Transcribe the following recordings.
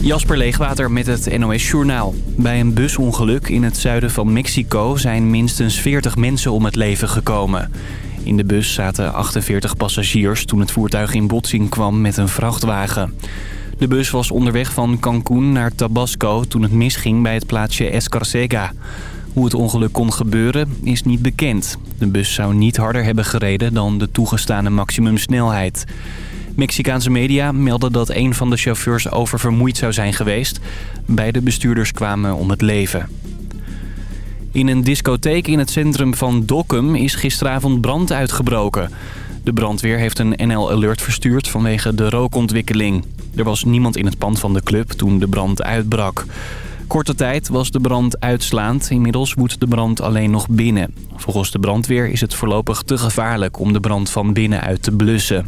Jasper Leegwater met het NOS Journaal. Bij een busongeluk in het zuiden van Mexico zijn minstens 40 mensen om het leven gekomen. In de bus zaten 48 passagiers toen het voertuig in botsing kwam met een vrachtwagen. De bus was onderweg van Cancún naar Tabasco toen het misging bij het plaatsje Escarcega. Hoe het ongeluk kon gebeuren is niet bekend. De bus zou niet harder hebben gereden dan de toegestane maximumsnelheid. Mexicaanse media melden dat een van de chauffeurs oververmoeid zou zijn geweest. Beide bestuurders kwamen om het leven. In een discotheek in het centrum van Dokkum is gisteravond brand uitgebroken. De brandweer heeft een NL Alert verstuurd vanwege de rookontwikkeling. Er was niemand in het pand van de club toen de brand uitbrak. Korte tijd was de brand uitslaand. Inmiddels woedt de brand alleen nog binnen. Volgens de brandweer is het voorlopig te gevaarlijk om de brand van binnenuit te blussen.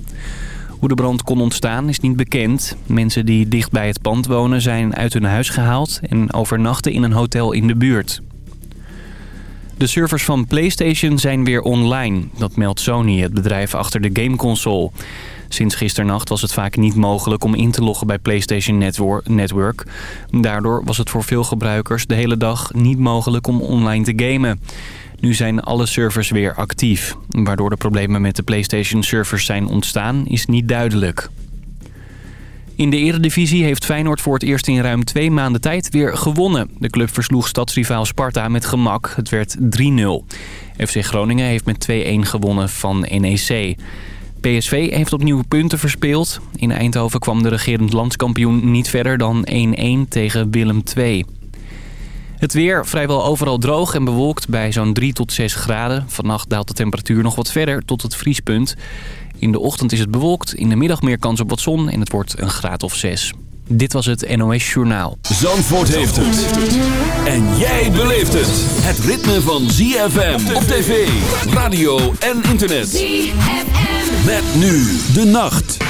Hoe de brand kon ontstaan is niet bekend. Mensen die dicht bij het pand wonen zijn uit hun huis gehaald... en overnachten in een hotel in de buurt. De servers van PlayStation zijn weer online. Dat meldt Sony, het bedrijf achter de gameconsole. Sinds gisternacht was het vaak niet mogelijk om in te loggen bij PlayStation Network. Daardoor was het voor veel gebruikers de hele dag niet mogelijk om online te gamen. Nu zijn alle servers weer actief. Waardoor de problemen met de PlayStation-servers zijn ontstaan is niet duidelijk. In de eredivisie heeft Feyenoord voor het eerst in ruim twee maanden tijd weer gewonnen. De club versloeg stadsrivaal Sparta met gemak. Het werd 3-0. FC Groningen heeft met 2-1 gewonnen van NEC. PSV heeft opnieuw punten verspeeld. In Eindhoven kwam de regerend landskampioen niet verder dan 1-1 tegen Willem II. Het weer vrijwel overal droog en bewolkt bij zo'n 3 tot 6 graden. Vannacht daalt de temperatuur nog wat verder tot het vriespunt. In de ochtend is het bewolkt, in de middag meer kans op wat zon en het wordt een graad of 6. Dit was het NOS Journaal. Zandvoort heeft het. En jij beleeft het. Het ritme van ZFM op tv, radio en internet. ZFM. Met nu de nacht.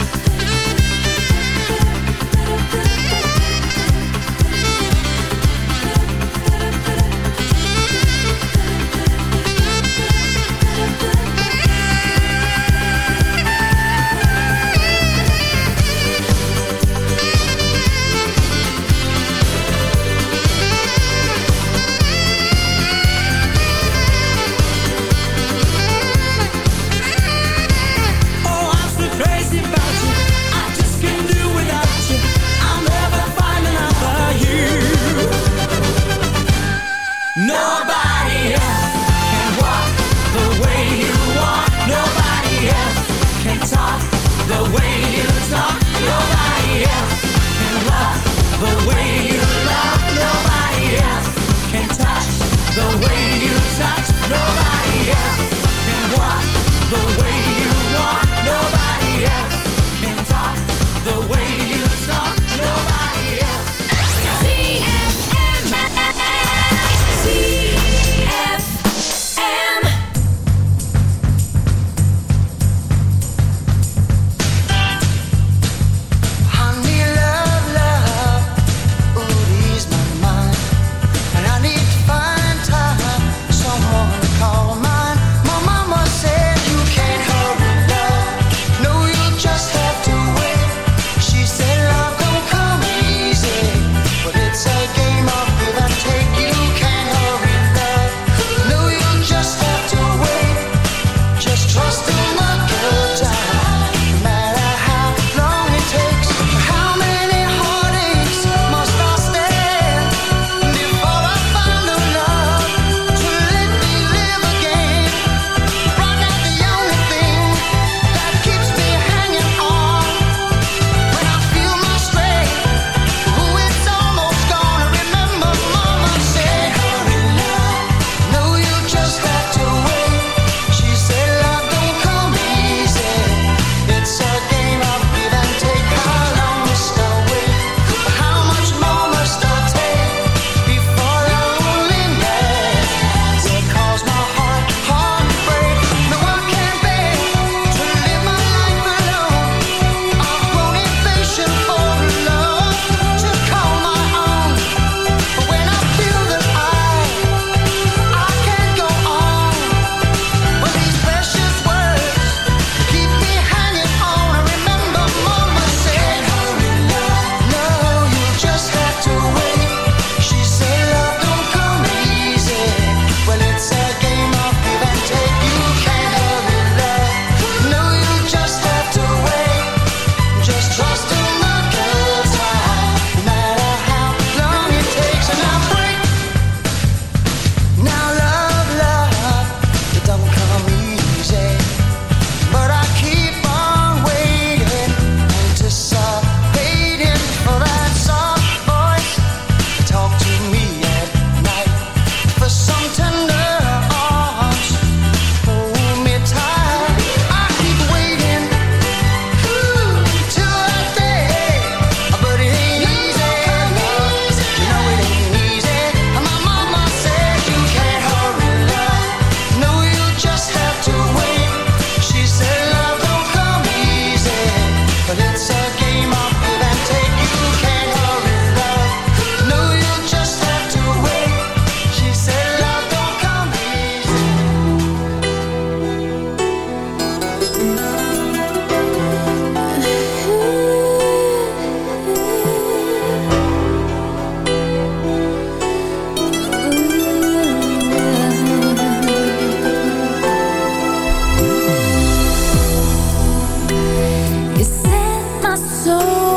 so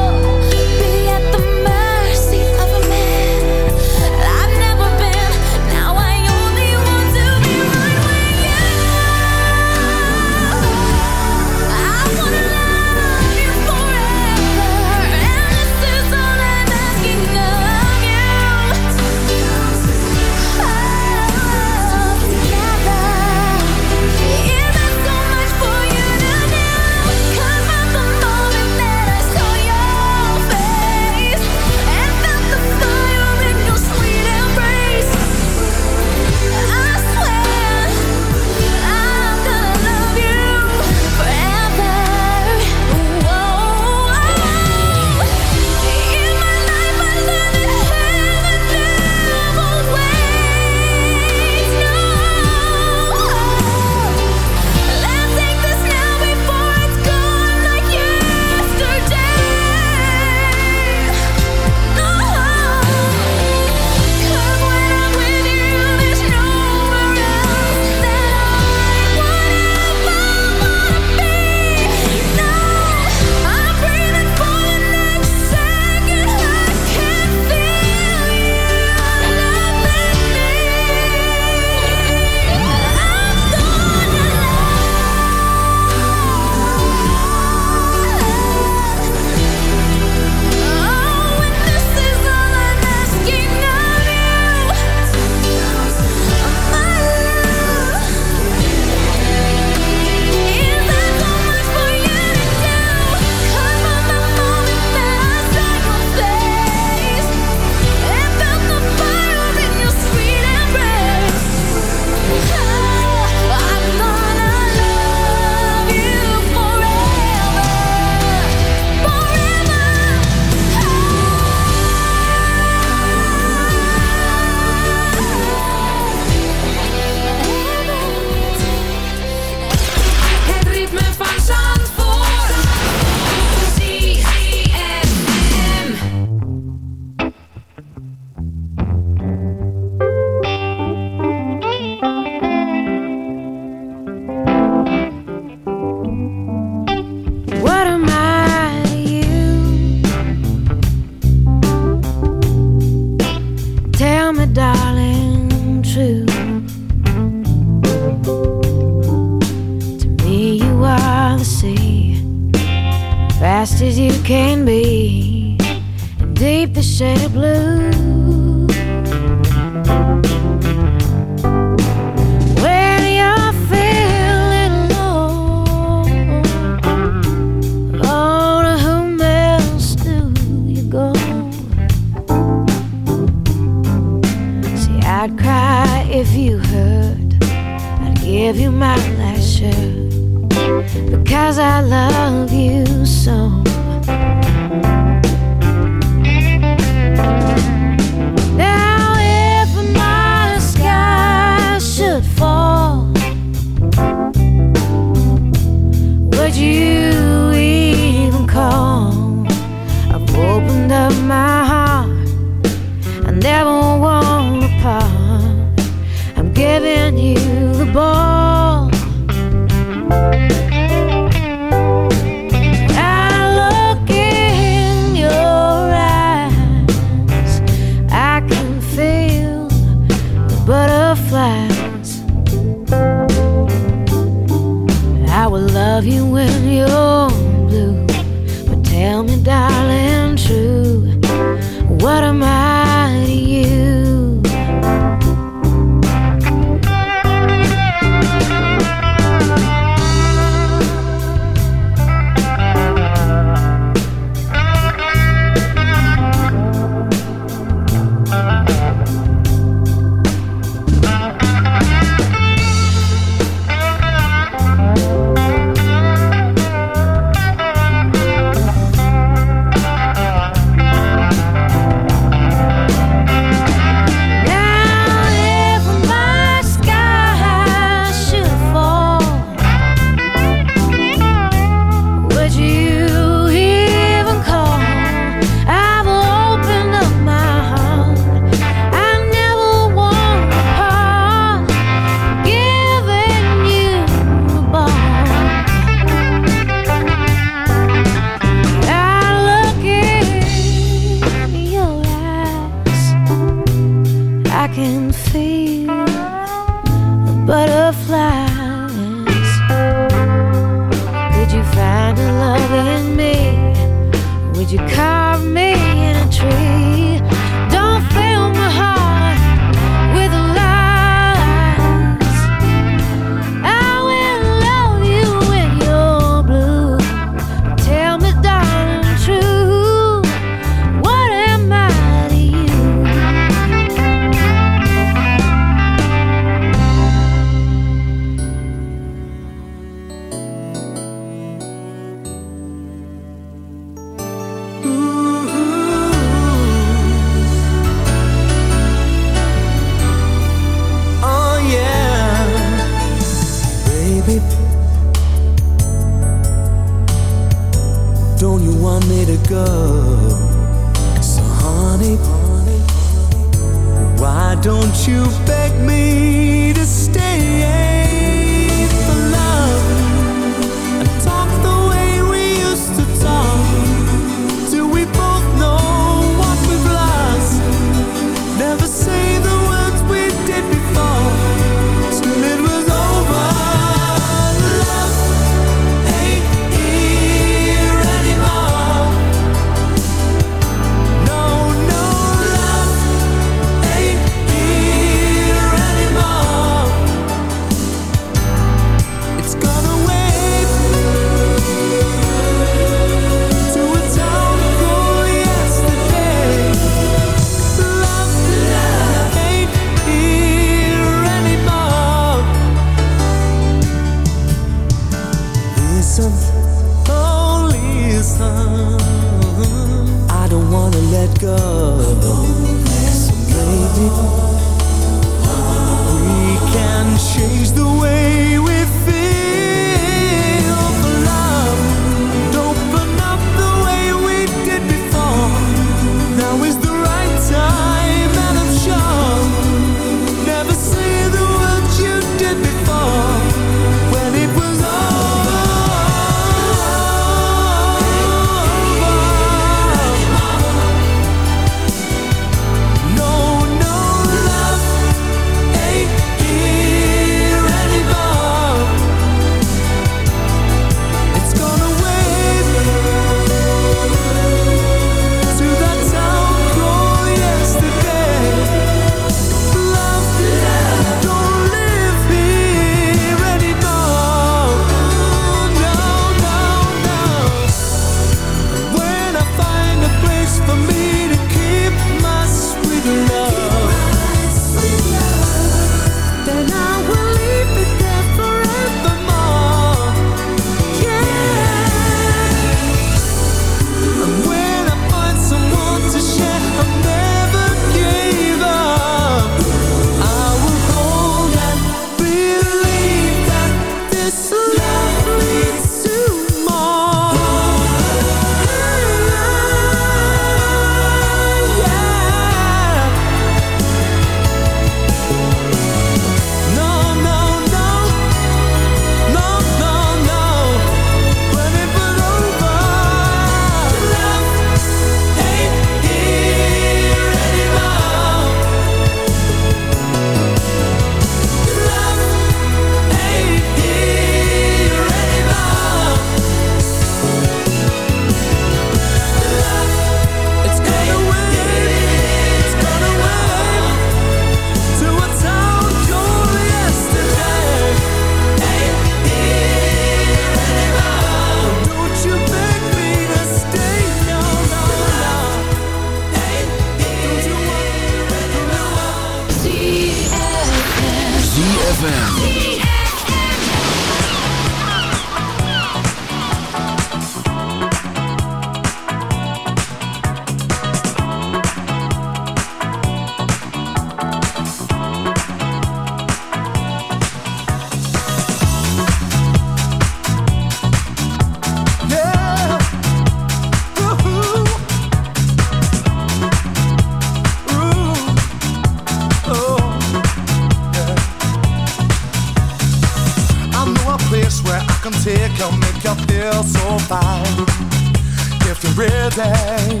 you're.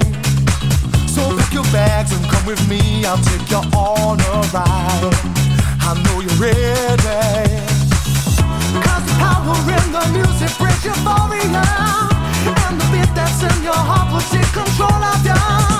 So pack your bags and come with me. I'll take you on a ride. I know you're ready. Cause the power in the music brings euphoria. And the beat that's in your heart will take control of you.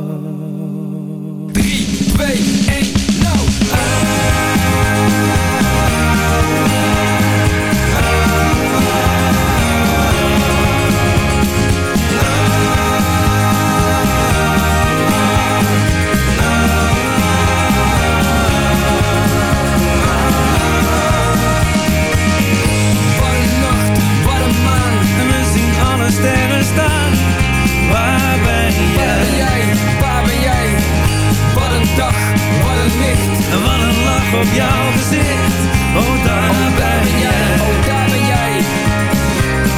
op jouw gezicht. Oh, daar Oh, daar ben jij, oh, daar ben jij.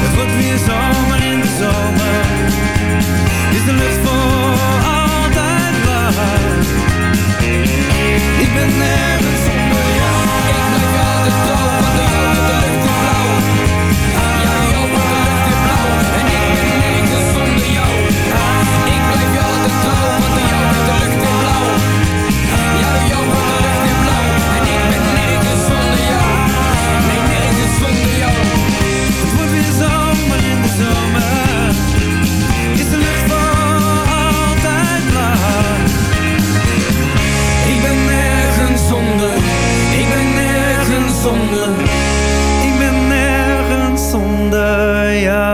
Het wordt weer zomer in de zomer. Is de lucht voor altijd blauw. Ik ben nergens zomer. Is de lucht voor altijd blauw. Ik ben nergens zonder. Ik ben nergens zonder. Ik ben nergens zonder jou.